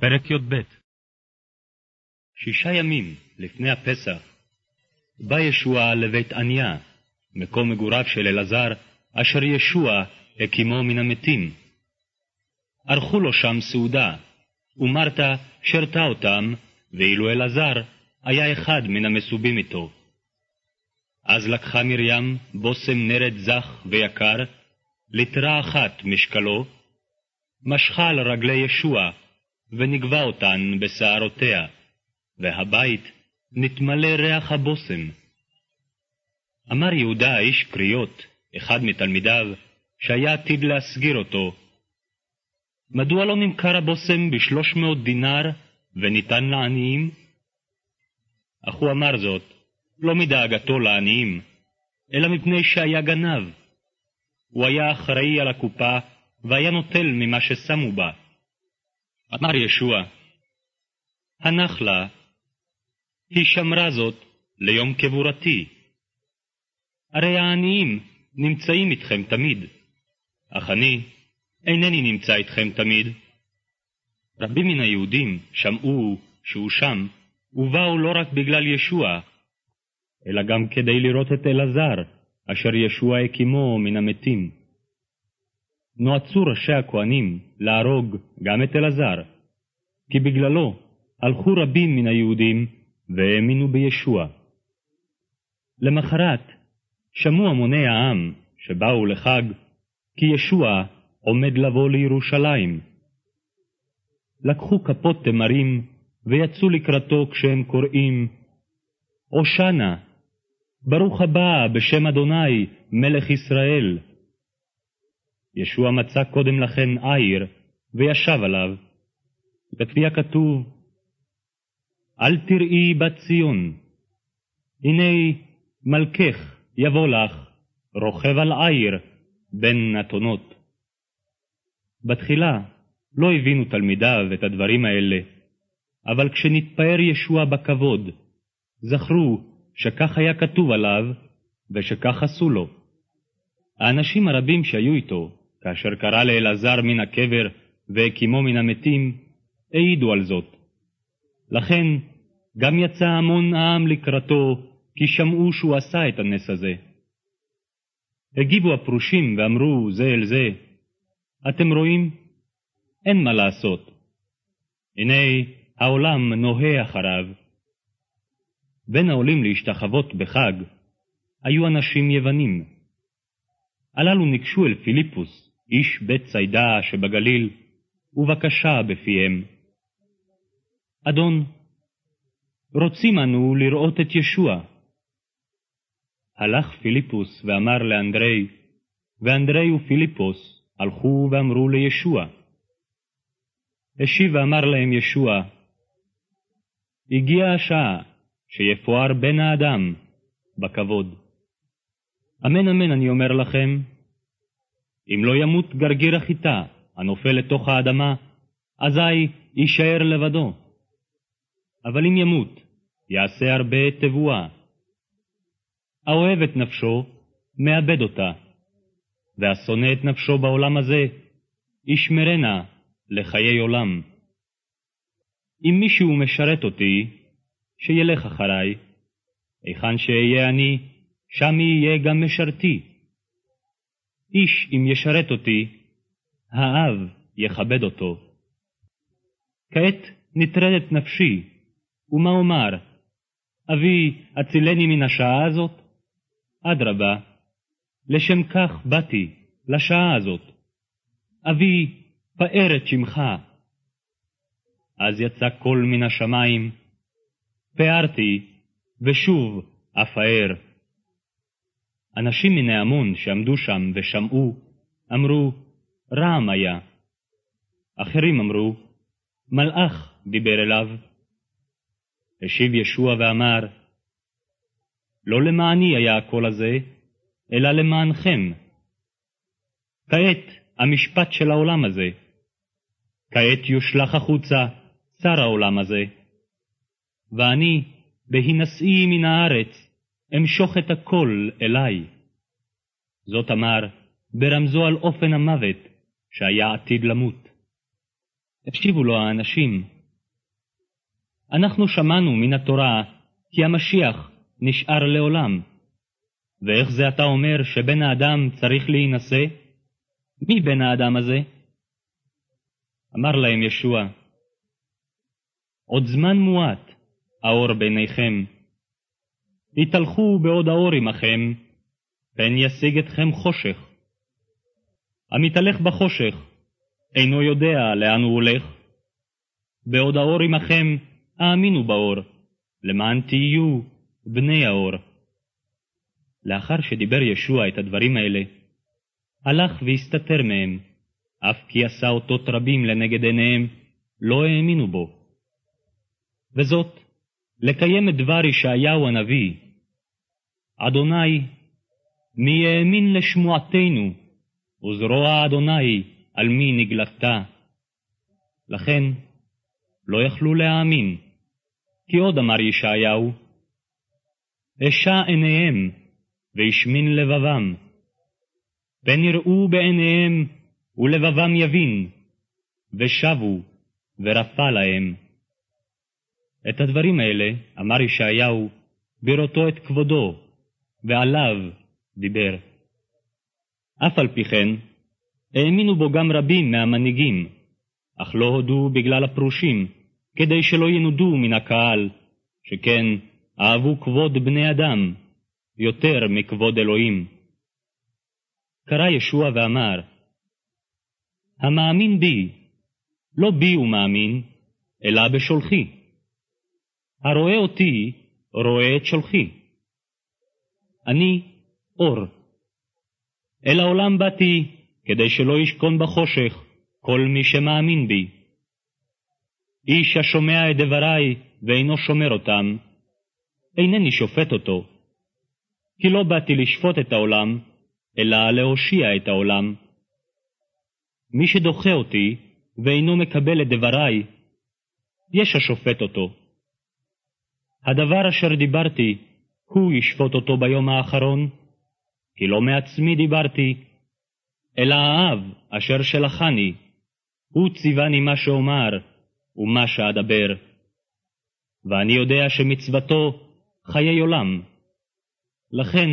פרק י"ב שישה ימים לפני הפסח בא ישוע לבית עניה, מקום מגוריו של אלעזר, אשר ישוע הקימו מן המתים. ערכו לו שם סעודה, ומרתה שרתה אותם, ואילו אלעזר היה אחד מן המסובים איתו. אז לקחה מרים בושם נרד זך ויקר, ליטרה אחת משקלו, משכה על רגלי ישוע, ונגבה אותן בשערותיה, והבית נתמלא ריח הבושם. אמר יהודה איש קריות, אחד מתלמידיו, שהיה עתיד להסגיר אותו, מדוע לא נמכר הבושם בשלוש מאות דינר וניתן לעניים? אך הוא אמר זאת, לא מדאגתו לעניים, אלא מפני שהיה גנב. הוא היה אחראי על הקופה, והיה נוטל ממה ששמו בה. אמר ישוע, הנח לה, היא שמרה זאת ליום קבורתי. הרי העניים נמצאים איתכם תמיד, אך אני אינני נמצא איתכם תמיד. רבים מן היהודים שמעו שהוא שם, ובאו לא רק בגלל ישוע, אלא גם כדי לראות את אלעזר, אשר ישוע הקימו מן המתים. נועצו ראשי הכהנים להרוג גם את אלעזר, כי בגללו הלכו רבים מן היהודים והאמינו בישוע. למחרת שמעו המוני העם שבאו לחג, כי ישוע עומד לבוא לירושלים. לקחו כפות תמרים ויצאו לקראתו כשהם קוראים, הושענה, ברוך הבא בשם אדוני, מלך ישראל. ישוע מצא קודם לכן עיר, וישב עליו. וכפי הכתוב, אל תראי בת ציון, הנה מלכך יבוא לך, רוכב על עיר, בין אתונות. בתחילה לא הבינו תלמידיו את הדברים האלה, אבל כשנתפאר ישוע בכבוד, זכרו שכך היה כתוב עליו, ושכך עשו לו. האנשים הרבים שהיו איתו, כאשר קרא לאלעזר מן הקבר והקימו מן המתים, העידו על זאת. לכן גם יצא המון העם לקראתו, כי שמעו שהוא עשה את הנס הזה. הגיבו הפרושים ואמרו זה אל זה, אתם רואים? אין מה לעשות. הנה העולם נוהה אחריו. בין העולים להשתחוות בחג היו אנשים יוונים. הללו ניגשו אל פיליפוס, איש בית ציידה שבגליל, ובקשה בפיהם. אדון, רוצים אנו לראות את ישוע. הלך פיליפוס ואמר לאנדרי, ואנדרי ופיליפוס הלכו ואמרו לישוע. השיב ואמר להם ישוע, הגיעה השעה שיפואר בן האדם בכבוד. אמן אמן אני אומר לכם, אם לא ימות גרגיר החיטה הנופל לתוך האדמה, אזי יישאר לבדו. אבל אם ימות, יעשה הרבה תבואה. האוהב את נפשו, מאבד אותה, והשונא את נפשו בעולם הזה, ישמרנה לחיי עולם. אם מישהו משרת אותי, שילך אחריי, היכן שאהיה אני, שם יהיה גם משרתי. איש אם ישרת אותי, האב יכבד אותו. כעת נטרדת נפשי, ומה אומר? אבי, הצילני מן השעה הזאת? אדרבה, לשם כך באתי, לשעה הזאת. אבי, פאר את שמך. אז יצא קול מן השמיים, פארתי, ושוב אפאר. אנשים מן ההמון שעמדו שם ושמעו, אמרו, רעם היה. אחרים אמרו, מלאך דיבר אליו. השיב ישוע ואמר, לא למעני היה הקול הזה, אלא למענכם. כעת המשפט של העולם הזה. כעת יושלך החוצה שר העולם הזה. ואני, בהינשאי מן הארץ, אמשוך את הכל אליי. זאת אמר, ברמזו על אופן המוות שהיה עתיד למות. השיבו לו האנשים, אנחנו שמענו מן התורה כי המשיח נשאר לעולם. ואיך זה אתה אומר שבן האדם צריך להינשא? מי בן האדם הזה? אמר להם ישוע, עוד זמן מועט האור בעיניכם. התהלכו בעוד האור עמכם, פן ישיג אתכם חושך. המתהלך בחושך אינו יודע לאן הוא הולך. בעוד האור עמכם, האמינו באור, למען תהיו בני האור. לאחר שדיבר ישוע את הדברים האלה, הלך והסתתר מהם, אף כי עשה אותות רבים לנגד עיניהם, לא האמינו בו. וזאת, לקיים את דבר ישעיהו הנביא. אדוני, מי האמין לשמועתנו, וזרוע אדוני על מי נגלתה. לכן, לא יכלו להאמין, כי עוד אמר ישעיהו, אשע עיניהם, והשמין לבבם. פן יראו בעיניהם, ולבבם יבין, ושבו, ורפא להם. את הדברים האלה אמר ישעיהו בראותו את כבודו, ועליו דיבר. אף על פי כן, האמינו בו גם רבים מהמנהיגים, אך לא הודו בגלל הפרושים, כדי שלא ינודו מן הקהל, שכן אהבו כבוד בני אדם יותר מכבוד אלוהים. קרא ישוע ואמר, המאמין בי, לא בי הוא מאמין, אלא בשולחי. הרואה אותי, רואה את שולחי. אני אור. אל העולם באתי, כדי שלא ישכון בחושך כל מי שמאמין בי. איש השומע את דברי ואינו שומר אותם, אינני שופט אותו. כי לא באתי לשפוט את העולם, אלא להושיע את העולם. מי שדוחה אותי ואינו מקבל את דברי, יש השופט אותו. הדבר אשר דיברתי, הוא ישפוט אותו ביום האחרון, כי לא מעצמי דיברתי, אלא האב אשר שלחני, הוא ציווני מה שאומר ומה שאדבר. ואני יודע שמצוותו חיי עולם. לכן,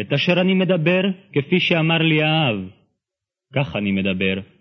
את אשר אני מדבר, כפי שאמר לי האב, כך אני מדבר.